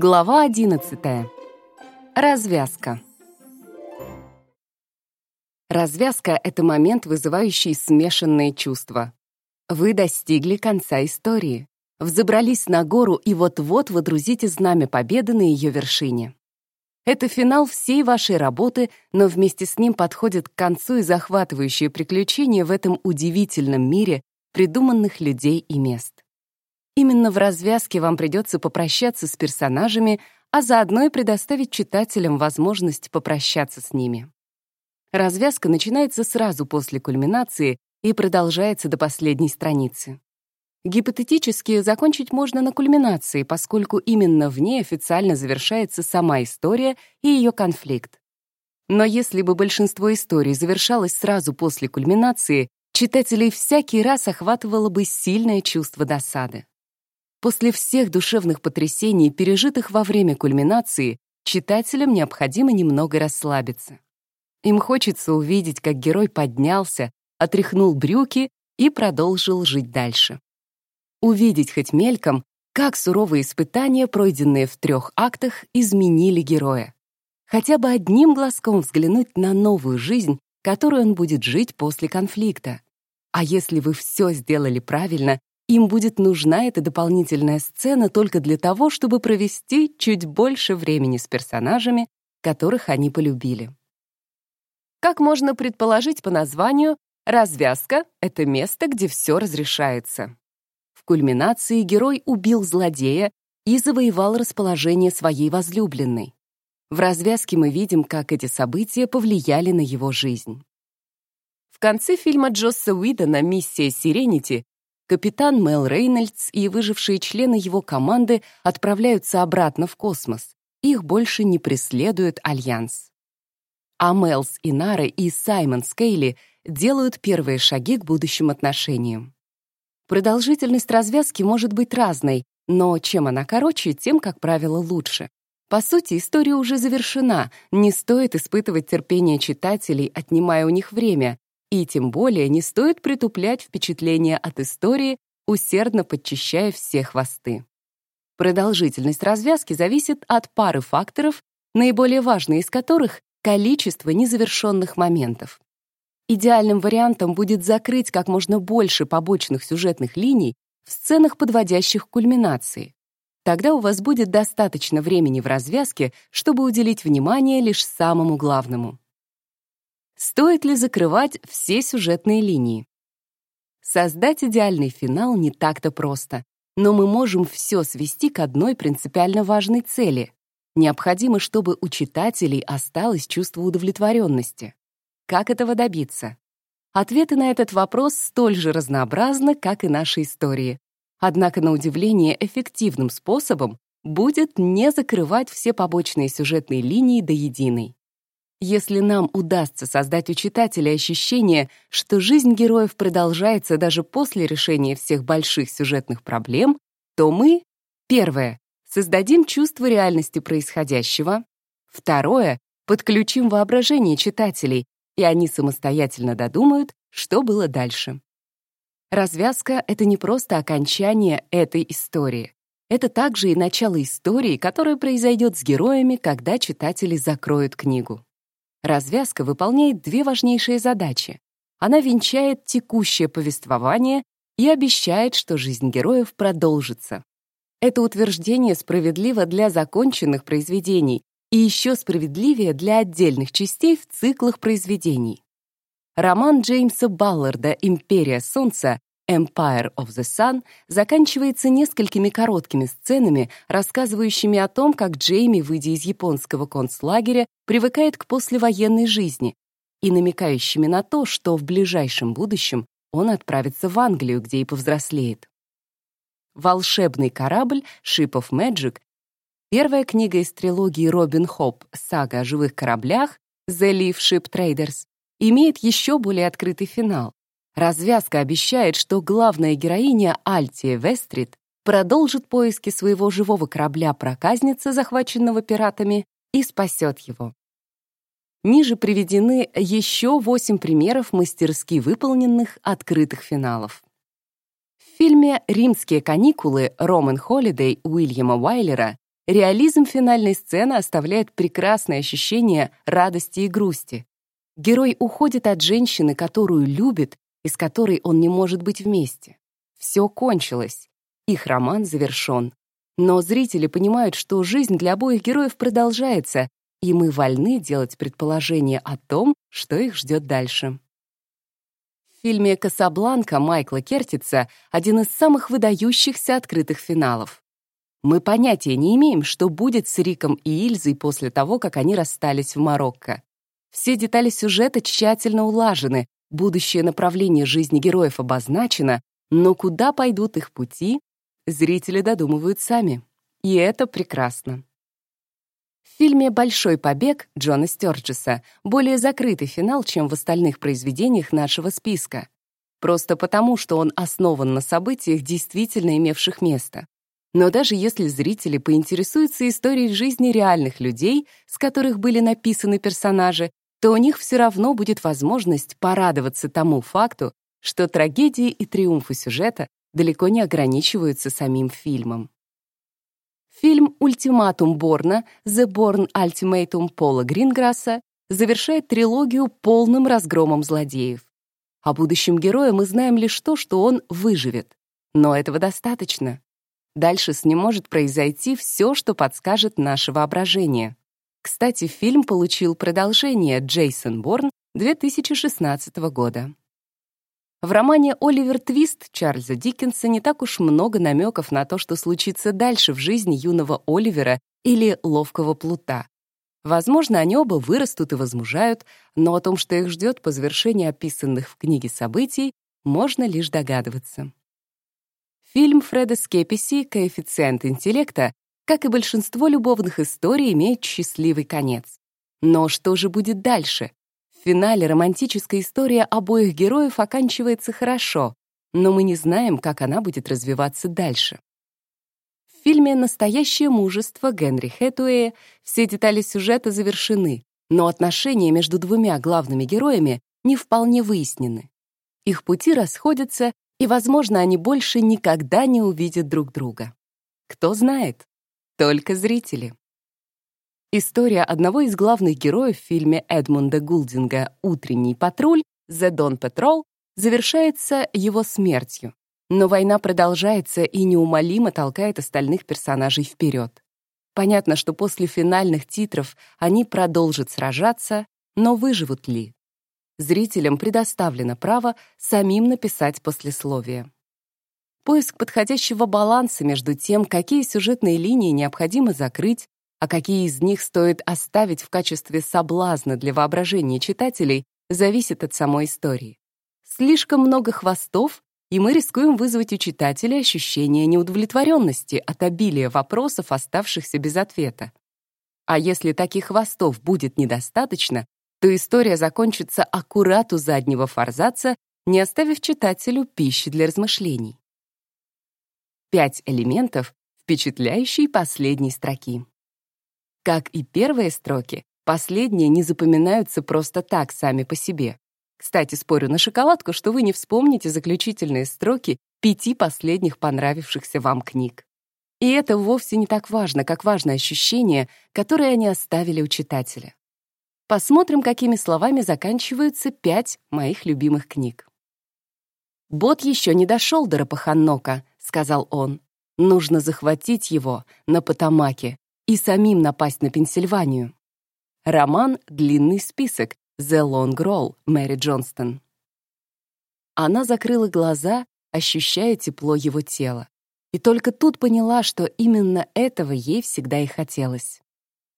Глава 11. Развязка. Развязка — это момент, вызывающий смешанные чувства. Вы достигли конца истории, взобрались на гору и вот-вот водрузите знамя победы на ее вершине. Это финал всей вашей работы, но вместе с ним подходит к концу и захватывающее приключение в этом удивительном мире придуманных людей и мест. Именно в развязке вам придется попрощаться с персонажами, а заодно и предоставить читателям возможность попрощаться с ними. Развязка начинается сразу после кульминации и продолжается до последней страницы. Гипотетически закончить можно на кульминации, поскольку именно в ней официально завершается сама история и ее конфликт. Но если бы большинство историй завершалось сразу после кульминации, читателей всякий раз охватывало бы сильное чувство досады. После всех душевных потрясений, пережитых во время кульминации, читателям необходимо немного расслабиться. Им хочется увидеть, как герой поднялся, отряхнул брюки и продолжил жить дальше. Увидеть хоть мельком, как суровые испытания, пройденные в трех актах, изменили героя. Хотя бы одним глазком взглянуть на новую жизнь, которую он будет жить после конфликта. А если вы все сделали правильно, им будет нужна эта дополнительная сцена только для того, чтобы провести чуть больше времени с персонажами, которых они полюбили. Как можно предположить по названию, развязка — это место, где все разрешается. В кульминации герой убил злодея и завоевал расположение своей возлюбленной. В развязке мы видим, как эти события повлияли на его жизнь. В конце фильма Джосса Уидона «Миссия Сиренити» капитан Мел Рейнольдс и выжившие члены его команды отправляются обратно в космос. Их больше не преследует Альянс. А Мел с Инарой и Саймон с Кейли делают первые шаги к будущим отношениям. Продолжительность развязки может быть разной, но чем она короче, тем, как правило, лучше. По сути, история уже завершена, не стоит испытывать терпение читателей, отнимая у них время, и тем более не стоит притуплять впечатление от истории, усердно подчищая все хвосты. Продолжительность развязки зависит от пары факторов, наиболее важные из которых — количество незавершенных моментов. Идеальным вариантом будет закрыть как можно больше побочных сюжетных линий в сценах, подводящих к кульминации. Тогда у вас будет достаточно времени в развязке, чтобы уделить внимание лишь самому главному. Стоит ли закрывать все сюжетные линии? Создать идеальный финал не так-то просто, но мы можем все свести к одной принципиально важной цели. Необходимо, чтобы у читателей осталось чувство удовлетворенности. Как этого добиться? Ответы на этот вопрос столь же разнообразны, как и наши истории. Однако, на удивление, эффективным способом будет не закрывать все побочные сюжетные линии до единой. Если нам удастся создать у читателя ощущение, что жизнь героев продолжается даже после решения всех больших сюжетных проблем, то мы, первое, создадим чувство реальности происходящего, второе, подключим воображение читателей, и они самостоятельно додумают, что было дальше. Развязка — это не просто окончание этой истории. Это также и начало истории, которая произойдет с героями, когда читатели закроют книгу. Развязка выполняет две важнейшие задачи. Она венчает текущее повествование и обещает, что жизнь героев продолжится. Это утверждение справедливо для законченных произведений и еще справедливее для отдельных частей в циклах произведений. Роман Джеймса Балларда «Империя Солнца» Empire of the Sun заканчивается несколькими короткими сценами, рассказывающими о том, как Джейми, выйдя из японского концлагеря, привыкает к послевоенной жизни и намекающими на то, что в ближайшем будущем он отправится в Англию, где и повзрослеет. «Волшебный корабль» Ship of Magic первая книга из трилогии Робин Хоп «Сага о живых кораблях» The Leaf Ship Traders имеет еще более открытый финал. Развязка обещает, что главная героиня Альтия Вестрит продолжит поиски своего живого корабля-проказницы, захваченного пиратами, и спасет его. Ниже приведены еще восемь примеров мастерски выполненных открытых финалов. В фильме «Римские каникулы» Роман Холидей Уильяма Уайлера реализм финальной сцены оставляет прекрасное ощущение радости и грусти. Герой уходит от женщины, которую любит и с которой он не может быть вместе. Все кончилось. Их роман завершен. Но зрители понимают, что жизнь для обоих героев продолжается, и мы вольны делать предположения о том, что их ждет дальше. В фильме «Касабланка» Майкла Кертица один из самых выдающихся открытых финалов. Мы понятия не имеем, что будет с Риком и Ильзой после того, как они расстались в Марокко. Все детали сюжета тщательно улажены, будущее направление жизни героев обозначено, но куда пойдут их пути, зрители додумывают сами. И это прекрасно. В фильме «Большой побег» Джона Стёрджеса более закрытый финал, чем в остальных произведениях нашего списка. Просто потому, что он основан на событиях, действительно имевших место. Но даже если зрители поинтересуются историей жизни реальных людей, с которых были написаны персонажи, то у них все равно будет возможность порадоваться тому факту, что трагедии и триумфы сюжета далеко не ограничиваются самим фильмом. Фильм «Ультиматум Борна» «The Born Ultimatum» Пола Гринграсса завершает трилогию полным разгромом злодеев. О будущем герое мы знаем лишь то, что он выживет. Но этого достаточно. Дальше с ним может произойти все, что подскажет наше воображение. Кстати, фильм получил продолжение «Джейсон Борн» 2016 года. В романе «Оливер Твист» Чарльза Диккенса не так уж много намеков на то, что случится дальше в жизни юного Оливера или ловкого плута. Возможно, они оба вырастут и возмужают, но о том, что их ждет по завершении описанных в книге событий, можно лишь догадываться. Фильм Фреда Скеписи «Коэффициент интеллекта», как и большинство любовных историй, имеет счастливый конец. Но что же будет дальше? В финале романтическая история обоих героев оканчивается хорошо, но мы не знаем, как она будет развиваться дальше. В фильме «Настоящее мужество» Генри Хэтуэя все детали сюжета завершены, но отношения между двумя главными героями не вполне выяснены. Их пути расходятся, и, возможно, они больше никогда не увидят друг друга. Кто знает? Только зрители. История одного из главных героев в фильме Эдмунда Гулдинга «Утренний патруль» «The Dawn Patrol» завершается его смертью. Но война продолжается и неумолимо толкает остальных персонажей вперед. Понятно, что после финальных титров они продолжат сражаться, но выживут ли? Зрителям предоставлено право самим написать послесловие. Поиск подходящего баланса между тем, какие сюжетные линии необходимо закрыть, а какие из них стоит оставить в качестве соблазна для воображения читателей, зависит от самой истории. Слишком много хвостов, и мы рискуем вызвать у читателя ощущение неудовлетворенности от обилия вопросов, оставшихся без ответа. А если таких хвостов будет недостаточно, то история закончится аккурат у заднего форзаца, не оставив читателю пищи для размышлений. Пять элементов впечатляющей последней строки. Как и первые строки, последние не запоминаются просто так, сами по себе. Кстати, спорю на шоколадку, что вы не вспомните заключительные строки пяти последних понравившихся вам книг. И это вовсе не так важно, как важно ощущение, которое они оставили у читателя. Посмотрим, какими словами заканчиваются пять моих любимых книг. «Бот еще не дошел до Рапаханнока», — сказал он. «Нужно захватить его на Потамаке и самим напасть на Пенсильванию. Роман «Длинный список» «The Long Roll» Мэри Джонстон. Она закрыла глаза, ощущая тепло его тела. И только тут поняла, что именно этого ей всегда и хотелось.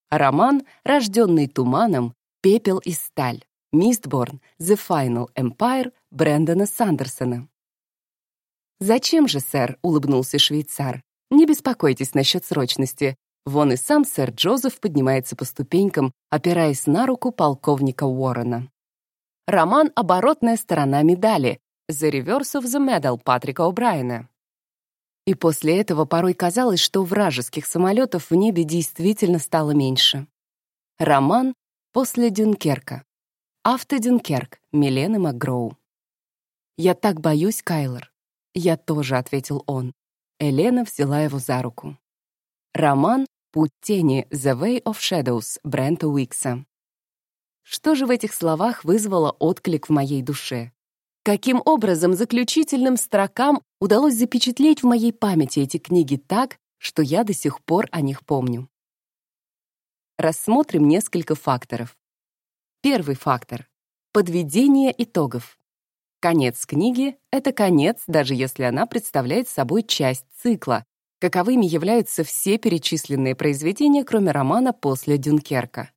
Роман, рожденный туманом, «Пепел и сталь», «Мистборн», «The Final Empire» Брэндона Сандерсона. «Зачем же, сэр?» — улыбнулся швейцар. «Не беспокойтесь насчет срочности. Вон и сам сэр Джозеф поднимается по ступенькам, опираясь на руку полковника Уоррена. Роман «Оборотная сторона медали» «The Reverse of the Medal» Патрика О'Брайена. И после этого порой казалось, что вражеских самолетов в небе действительно стало меньше. Роман «После Дюнкерка». Автодюнкерк Милены МакГроу. «Я так боюсь, Кайлор». «Я тоже», — ответил он. Елена взяла его за руку. Роман «Путь тени. The Way of Shadows» Брента Уикса. Что же в этих словах вызвало отклик в моей душе? Каким образом заключительным строкам удалось запечатлеть в моей памяти эти книги так, что я до сих пор о них помню? Рассмотрим несколько факторов. Первый фактор — подведение итогов. Конец книги — это конец, даже если она представляет собой часть цикла, каковыми являются все перечисленные произведения, кроме романа «После Дюнкерка».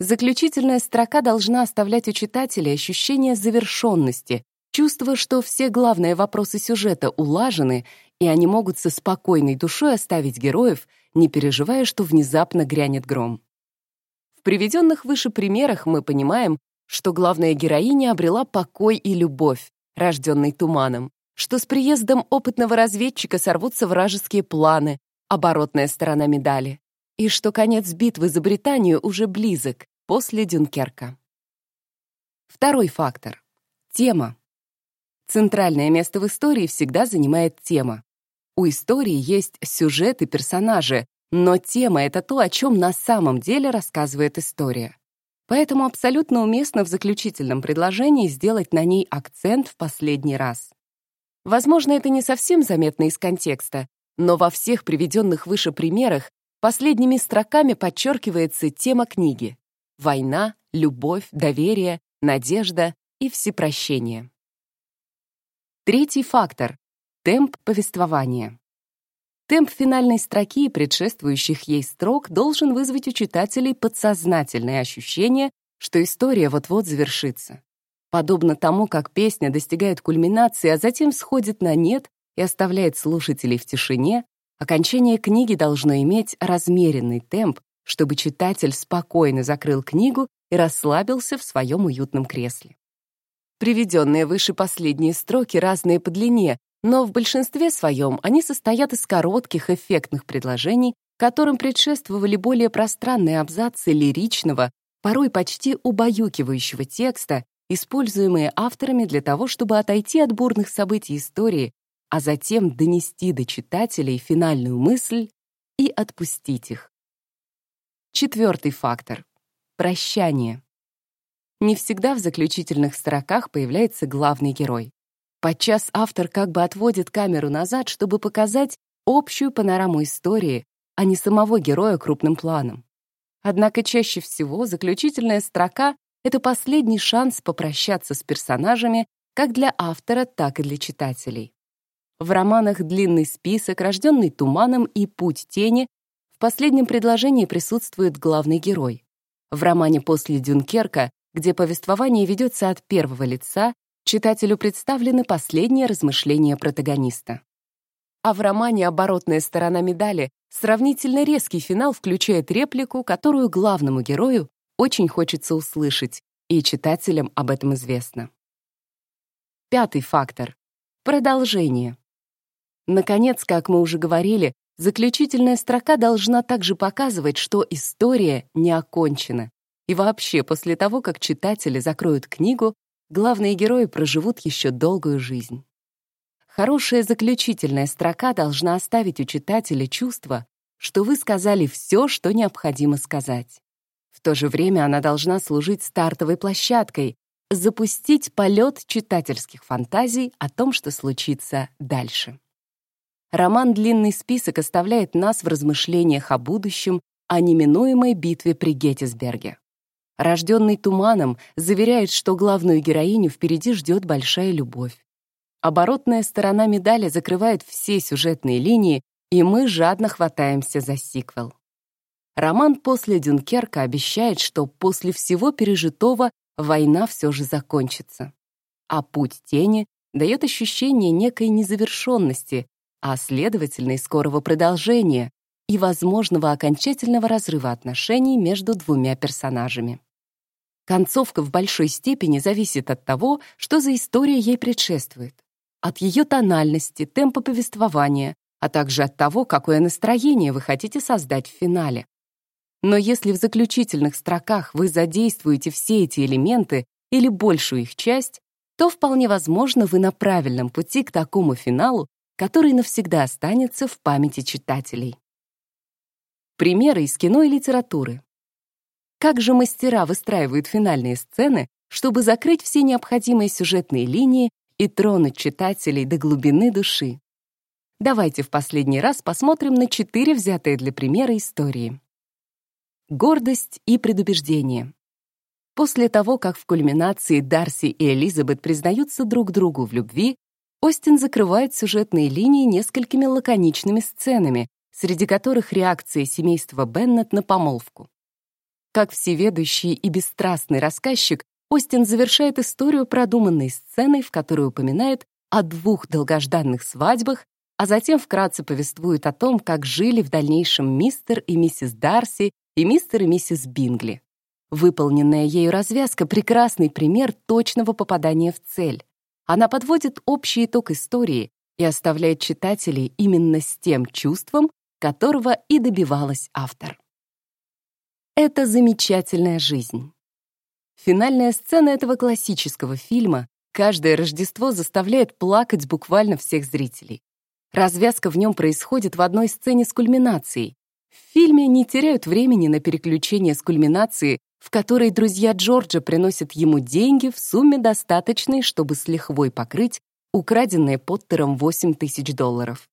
Заключительная строка должна оставлять у читателя ощущение завершенности, чувство, что все главные вопросы сюжета улажены, и они могут со спокойной душой оставить героев, не переживая, что внезапно грянет гром. В приведенных выше примерах мы понимаем, что главная героиня обрела покой и любовь, рожденный туманом, что с приездом опытного разведчика сорвутся вражеские планы, оборотная сторона медали, и что конец битвы за Британию уже близок, после Дюнкерка. Второй фактор — тема. Центральное место в истории всегда занимает тема. У истории есть сюжет и персонажи, но тема — это то, о чем на самом деле рассказывает история. Поэтому абсолютно уместно в заключительном предложении сделать на ней акцент в последний раз. Возможно, это не совсем заметно из контекста, но во всех приведенных выше примерах последними строками подчеркивается тема книги — война, любовь, доверие, надежда и всепрощение. Третий фактор — темп повествования. Темп финальной строки и предшествующих ей строк должен вызвать у читателей подсознательное ощущение, что история вот-вот завершится. Подобно тому, как песня достигает кульминации, а затем сходит на нет и оставляет слушателей в тишине, окончание книги должно иметь размеренный темп, чтобы читатель спокойно закрыл книгу и расслабился в своем уютном кресле. Приведенные выше последние строки разные по длине, но в большинстве своем они состоят из коротких эффектных предложений, которым предшествовали более пространные абзацы лиричного, порой почти убаюкивающего текста, используемые авторами для того, чтобы отойти от бурных событий истории, а затем донести до читателей финальную мысль и отпустить их. Четвертый фактор — прощание. Не всегда в заключительных строках появляется главный герой. Подчас автор как бы отводит камеру назад, чтобы показать общую панораму истории, а не самого героя крупным планом. Однако чаще всего заключительная строка — это последний шанс попрощаться с персонажами как для автора, так и для читателей. В романах «Длинный список», «Рожденный туманом» и «Путь тени» в последнем предложении присутствует главный герой. В романе «После Дюнкерка» где повествование ведется от первого лица, читателю представлены последние размышления протагониста. А в романе «Оборотная сторона медали» сравнительно резкий финал включает реплику, которую главному герою очень хочется услышать, и читателям об этом известно. Пятый фактор — продолжение. Наконец, как мы уже говорили, заключительная строка должна также показывать, что история не окончена, и вообще, после того, как читатели закроют книгу, главные герои проживут еще долгую жизнь. Хорошая заключительная строка должна оставить у читателя чувство, что вы сказали все, что необходимо сказать. В то же время она должна служить стартовой площадкой, запустить полет читательских фантазий о том, что случится дальше. Роман «Длинный список» оставляет нас в размышлениях о будущем, о неминуемой битве при Геттисберге рожденный туманом, заверяет, что главную героиню впереди ждет большая любовь. Оборотная сторона медали закрывает все сюжетные линии, и мы жадно хватаемся за сиквел. Роман «После Дюнкерка» обещает, что после всего пережитого война все же закончится. А «Путь тени» дает ощущение некой незавершенности, а, следовательно, и скорого продолжения и возможного окончательного разрыва отношений между двумя персонажами. Концовка в большой степени зависит от того, что за история ей предшествует, от ее тональности, темпа повествования, а также от того, какое настроение вы хотите создать в финале. Но если в заключительных строках вы задействуете все эти элементы или большую их часть, то вполне возможно вы на правильном пути к такому финалу, который навсегда останется в памяти читателей. Примеры из кино и литературы. Как же мастера выстраивают финальные сцены, чтобы закрыть все необходимые сюжетные линии и тронуть читателей до глубины души? Давайте в последний раз посмотрим на четыре взятые для примера истории. Гордость и предубеждение. После того, как в кульминации Дарси и Элизабет признаются друг другу в любви, Остин закрывает сюжетные линии несколькими лаконичными сценами, среди которых реакция семейства Беннет на помолвку. Как всеведущий и бесстрастный рассказчик, Остин завершает историю продуманной сценой, в которой упоминает о двух долгожданных свадьбах а затем вкратце повествует о том, как жили в дальнейшем мистер и миссис Дарси и мистер и миссис Бингли. Выполненная ею развязка — прекрасный пример точного попадания в цель. Она подводит общий итог истории и оставляет читателей именно с тем чувством, которого и добивалась автор. Это замечательная жизнь. Финальная сцена этого классического фильма каждое Рождество заставляет плакать буквально всех зрителей. Развязка в нем происходит в одной сцене с кульминацией. В фильме не теряют времени на переключение с кульминации, в которой друзья Джорджа приносят ему деньги в сумме достаточной, чтобы с лихвой покрыть украденные Поттером 8 тысяч долларов.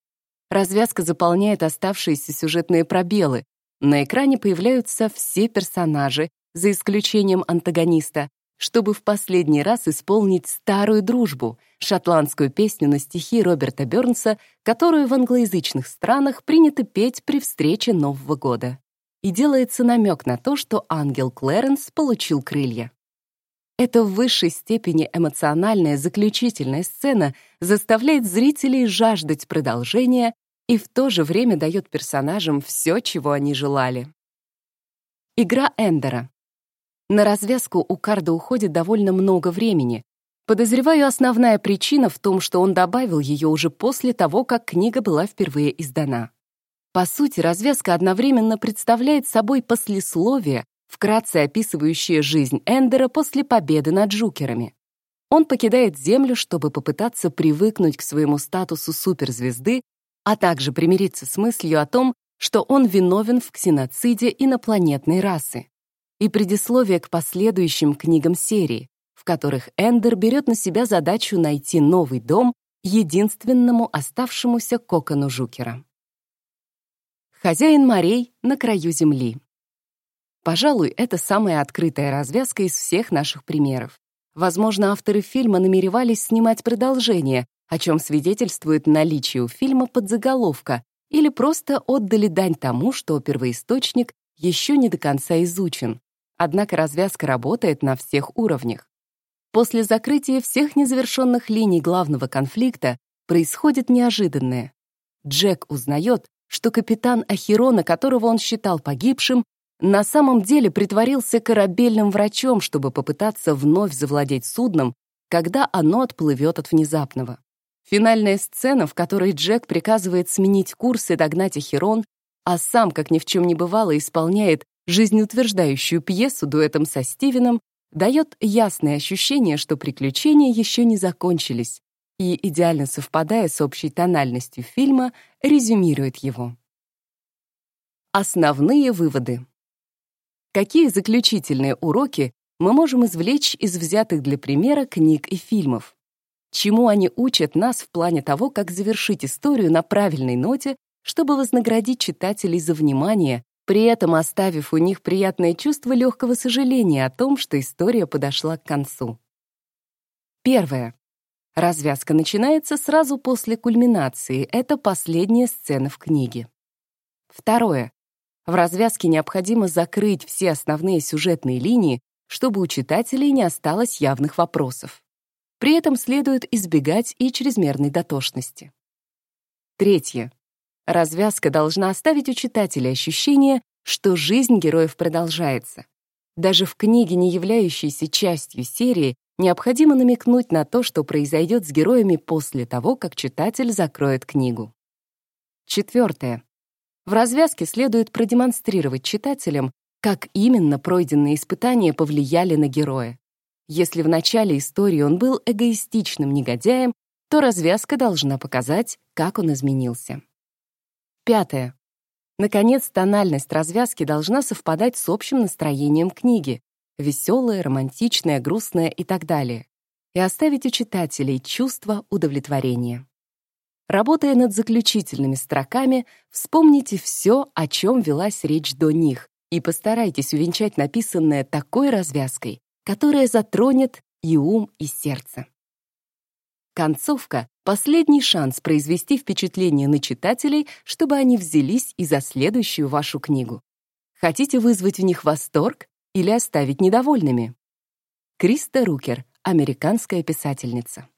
Развязка заполняет оставшиеся сюжетные пробелы. На экране появляются все персонажи, за исключением антагониста, чтобы в последний раз исполнить старую дружбу, шотландскую песню на стихи Роберта Бёрнса, которую в англоязычных странах принято петь при встрече Нового года. И делается намек на то, что ангел Клэренс получил крылья. Эта в высшей степени эмоциональная заключительная сцена заставляет зрителей жаждать продолжения и в то же время дает персонажам все, чего они желали. Игра Эндера. На развязку у Карда уходит довольно много времени. Подозреваю, основная причина в том, что он добавил ее уже после того, как книга была впервые издана. По сути, развязка одновременно представляет собой послесловие, вкратце описывающее жизнь Эндера после победы над Джукерами. Он покидает Землю, чтобы попытаться привыкнуть к своему статусу суперзвезды, а также примириться с мыслью о том, что он виновен в ксеноциде инопланетной расы и предисловие к последующим книгам серии, в которых Эндер берет на себя задачу найти новый дом единственному оставшемуся кокону Жукера. Хозяин морей на краю земли. Пожалуй, это самая открытая развязка из всех наших примеров. Возможно, авторы фильма намеревались снимать продолжение, о чем свидетельствует наличие у фильма подзаголовка, или просто отдали дань тому, что первоисточник еще не до конца изучен, Однако развязка работает на всех уровнях. После закрытия всех незавершенных линий главного конфликта происходит неожиданное. Джек узнает, что капитан Ахирона, которого он считал погибшим, на самом деле притворился корабельным врачом, чтобы попытаться вновь завладеть судном, когда оно отплывет от внезапного. Финальная сцена, в которой Джек приказывает сменить курс и догнать Ахирон, а сам, как ни в чем не бывало, исполняет жизнеутверждающую пьесу дуэтом со Стивеном дает ясное ощущение, что приключения еще не закончились, и, идеально совпадая с общей тональностью фильма, резюмирует его. Основные выводы. Какие заключительные уроки мы можем извлечь из взятых для примера книг и фильмов? Чему они учат нас в плане того, как завершить историю на правильной ноте, чтобы вознаградить читателей за внимание, при этом оставив у них приятное чувство легкого сожаления о том, что история подошла к концу. Первое. Развязка начинается сразу после кульминации. Это последняя сцена в книге. Второе. В развязке необходимо закрыть все основные сюжетные линии, чтобы у читателей не осталось явных вопросов. При этом следует избегать и чрезмерной дотошности. Третье. Развязка должна оставить у читателя ощущение, что жизнь героев продолжается. Даже в книге, не являющейся частью серии, необходимо намекнуть на то, что произойдет с героями после того, как читатель закроет книгу. Четвертое. В развязке следует продемонстрировать читателям, как именно пройденные испытания повлияли на героя. Если в начале истории он был эгоистичным негодяем, то развязка должна показать, как он изменился. Пятое. Наконец, тональность развязки должна совпадать с общим настроением книги — веселая, романтичная, грустная и так далее — и оставить у читателей чувство удовлетворения. Работая над заключительными строками, вспомните все, о чем велась речь до них, и постарайтесь увенчать написанное такой развязкой, которая затронет и ум, и сердце. Концовка — последний шанс произвести впечатление на читателей, чтобы они взялись и за следующую вашу книгу. Хотите вызвать в них восторг или оставить недовольными? Криста Рукер, американская писательница.